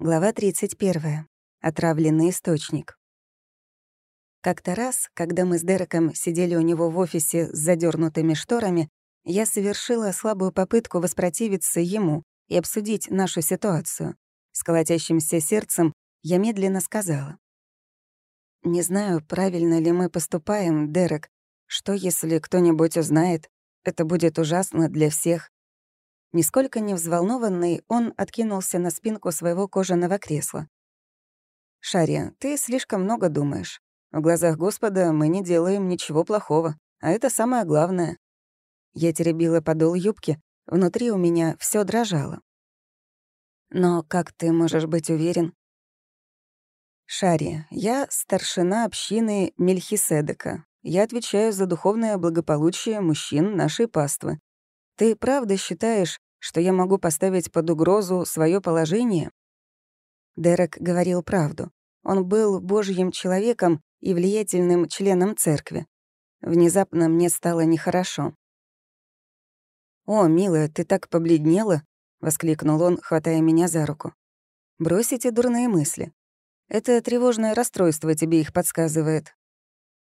Глава 31. Отравленный источник. Как-то раз, когда мы с Дереком сидели у него в офисе с задернутыми шторами, я совершила слабую попытку воспротивиться ему и обсудить нашу ситуацию. С колотящимся сердцем я медленно сказала. «Не знаю, правильно ли мы поступаем, Дерек. Что, если кто-нибудь узнает? Это будет ужасно для всех. Нисколько не взволнованный, он откинулся на спинку своего кожаного кресла. «Шария, ты слишком много думаешь. В глазах Господа мы не делаем ничего плохого, а это самое главное». Я теребила подол юбки, внутри у меня все дрожало. «Но как ты можешь быть уверен?» «Шария, я старшина общины Мельхиседека. Я отвечаю за духовное благополучие мужчин нашей паствы. Ты правда считаешь, что я могу поставить под угрозу свое положение? Дерек говорил правду. Он был божьим человеком и влиятельным членом церкви. Внезапно мне стало нехорошо. «О, милая, ты так побледнела!» — воскликнул он, хватая меня за руку. «Брось эти дурные мысли. Это тревожное расстройство тебе их подсказывает».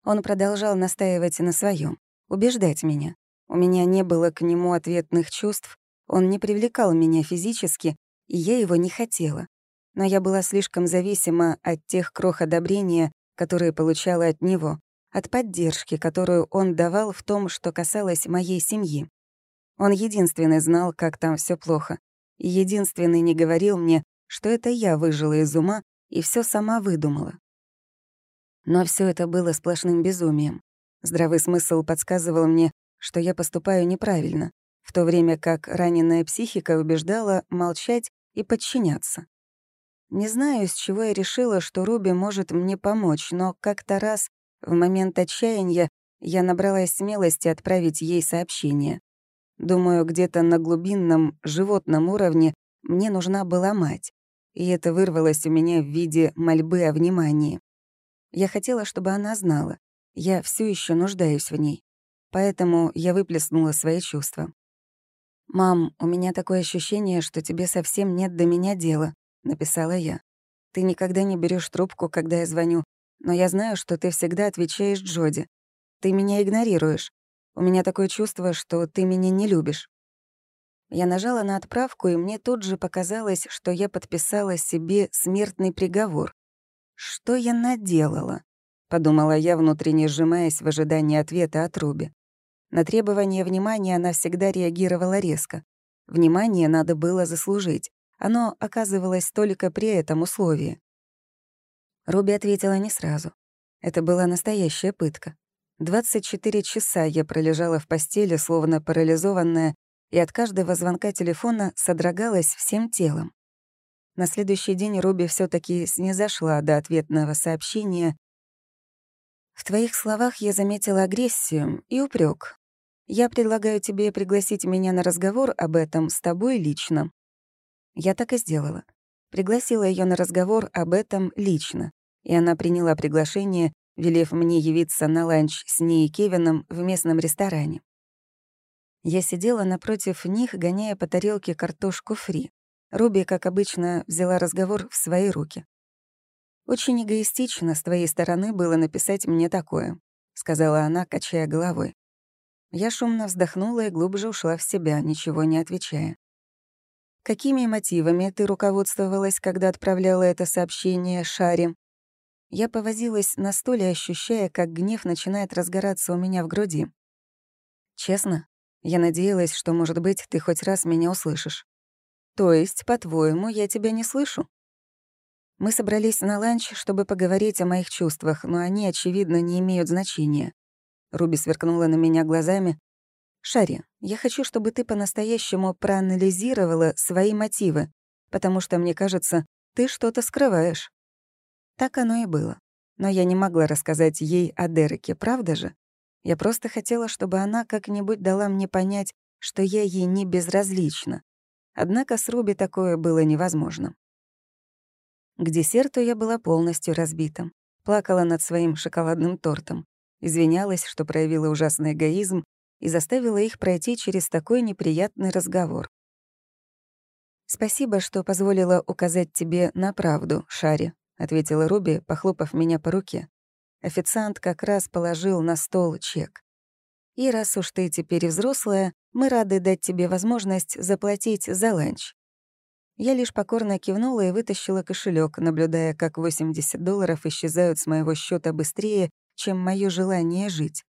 Он продолжал настаивать на своем, убеждать меня. У меня не было к нему ответных чувств, он не привлекал меня физически, и я его не хотела. Но я была слишком зависима от тех крох одобрения, которые получала от него, от поддержки, которую он давал в том, что касалось моей семьи. Он единственный знал, как там все плохо, и единственный не говорил мне, что это я выжила из ума и все сама выдумала. Но все это было сплошным безумием. Здравый смысл подсказывал мне, что я поступаю неправильно, в то время как раненая психика убеждала молчать и подчиняться. Не знаю, с чего я решила, что Руби может мне помочь, но как-то раз, в момент отчаяния, я набралась смелости отправить ей сообщение. Думаю, где-то на глубинном, животном уровне мне нужна была мать, и это вырвалось у меня в виде мольбы о внимании. Я хотела, чтобы она знала, я все еще нуждаюсь в ней. Поэтому я выплеснула свои чувства. «Мам, у меня такое ощущение, что тебе совсем нет до меня дела», — написала я. «Ты никогда не берешь трубку, когда я звоню, но я знаю, что ты всегда отвечаешь Джоди. Ты меня игнорируешь. У меня такое чувство, что ты меня не любишь». Я нажала на отправку, и мне тут же показалось, что я подписала себе смертный приговор. «Что я наделала?» — подумала я, внутренне сжимаясь в ожидании ответа от Руби. На требование внимания она всегда реагировала резко. Внимание надо было заслужить. Оно оказывалось только при этом условии. Руби ответила не сразу. Это была настоящая пытка. 24 часа я пролежала в постели, словно парализованная, и от каждого звонка телефона содрогалась всем телом. На следующий день Руби все таки снизошла до ответного сообщения. «В твоих словах я заметила агрессию и упрек. Я предлагаю тебе пригласить меня на разговор об этом с тобой лично». Я так и сделала. Пригласила ее на разговор об этом лично, и она приняла приглашение, велев мне явиться на ланч с ней и Кевином в местном ресторане. Я сидела напротив них, гоняя по тарелке картошку фри. Руби, как обычно, взяла разговор в свои руки. «Очень эгоистично с твоей стороны было написать мне такое», — сказала она, качая головой. Я шумно вздохнула и глубже ушла в себя, ничего не отвечая. «Какими мотивами ты руководствовалась, когда отправляла это сообщение Шаре?» Я повозилась на стуле, ощущая, как гнев начинает разгораться у меня в груди. «Честно, я надеялась, что, может быть, ты хоть раз меня услышишь. То есть, по-твоему, я тебя не слышу?» Мы собрались на ланч, чтобы поговорить о моих чувствах, но они, очевидно, не имеют значения. Руби сверкнула на меня глазами. «Шари, я хочу, чтобы ты по-настоящему проанализировала свои мотивы, потому что, мне кажется, ты что-то скрываешь». Так оно и было. Но я не могла рассказать ей о Дереке, правда же? Я просто хотела, чтобы она как-нибудь дала мне понять, что я ей не безразлична. Однако с Руби такое было невозможно. К десерту я была полностью разбита. Плакала над своим шоколадным тортом. Извинялась, что проявила ужасный эгоизм и заставила их пройти через такой неприятный разговор. «Спасибо, что позволила указать тебе на правду, Шари», — ответила Руби, похлопав меня по руке. Официант как раз положил на стол чек. «И раз уж ты теперь взрослая, мы рады дать тебе возможность заплатить за ланч». Я лишь покорно кивнула и вытащила кошелек, наблюдая, как 80 долларов исчезают с моего счета быстрее, чем мое желание жить.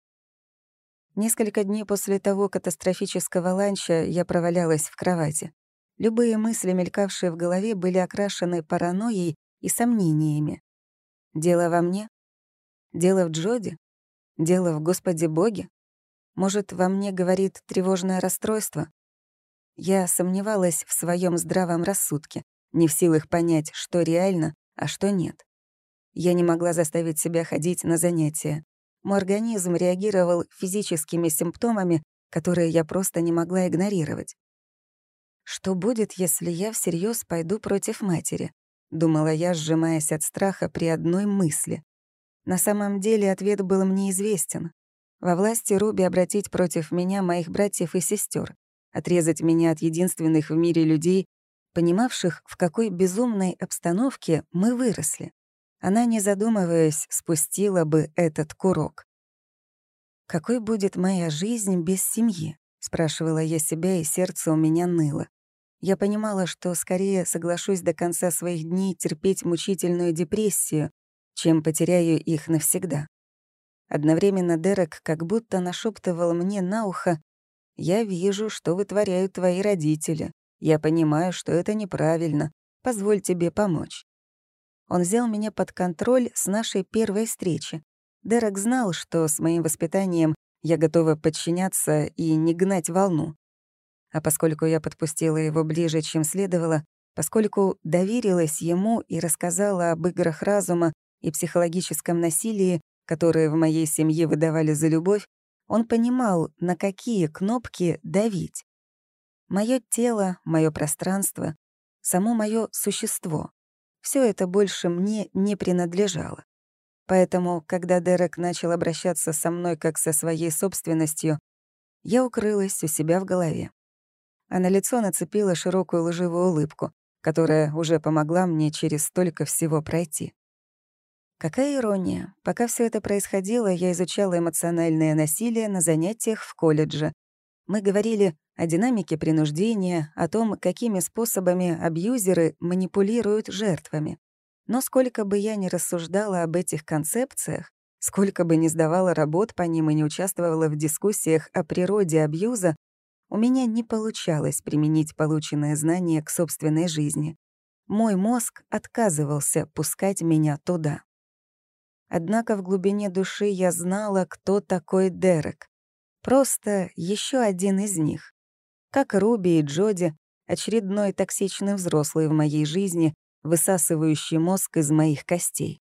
Несколько дней после того катастрофического ланча я провалялась в кровати. Любые мысли, мелькавшие в голове, были окрашены паранойей и сомнениями. Дело во мне? Дело в Джоди? Дело в Господе Боге? Может, во мне говорит тревожное расстройство? Я сомневалась в своем здравом рассудке, не в силах понять, что реально, а что нет. Я не могла заставить себя ходить на занятия. Мой организм реагировал физическими симптомами, которые я просто не могла игнорировать. Что будет, если я всерьез пойду против матери? Думала я, сжимаясь от страха при одной мысли. На самом деле ответ был мне известен. Во власти Руби обратить против меня моих братьев и сестер, отрезать меня от единственных в мире людей, понимавших, в какой безумной обстановке мы выросли. Она, не задумываясь, спустила бы этот курок. «Какой будет моя жизнь без семьи?» — спрашивала я себя, и сердце у меня ныло. Я понимала, что скорее соглашусь до конца своих дней терпеть мучительную депрессию, чем потеряю их навсегда. Одновременно Дерек как будто нашептывал мне на ухо «Я вижу, что вытворяют твои родители. Я понимаю, что это неправильно. Позволь тебе помочь». Он взял меня под контроль с нашей первой встречи. Дерек знал, что с моим воспитанием я готова подчиняться и не гнать волну. А поскольку я подпустила его ближе, чем следовало, поскольку доверилась ему и рассказала об играх разума и психологическом насилии, которые в моей семье выдавали за любовь, он понимал, на какие кнопки давить. Мое тело, мое пространство, само мое существо — все это больше мне не принадлежало. Поэтому, когда Дерек начал обращаться со мной как со своей собственностью, я укрылась у себя в голове а на лицо нацепила широкую лживую улыбку, которая уже помогла мне через столько всего пройти. Какая ирония. Пока все это происходило, я изучала эмоциональное насилие на занятиях в колледже. Мы говорили о динамике принуждения, о том, какими способами абьюзеры манипулируют жертвами. Но сколько бы я ни рассуждала об этих концепциях, сколько бы ни сдавала работ по ним и не участвовала в дискуссиях о природе абьюза, у меня не получалось применить полученные знания к собственной жизни. Мой мозг отказывался пускать меня туда. Однако в глубине души я знала, кто такой Дерек. Просто еще один из них. Как Руби и Джоди, очередной токсичный взрослый в моей жизни, высасывающий мозг из моих костей.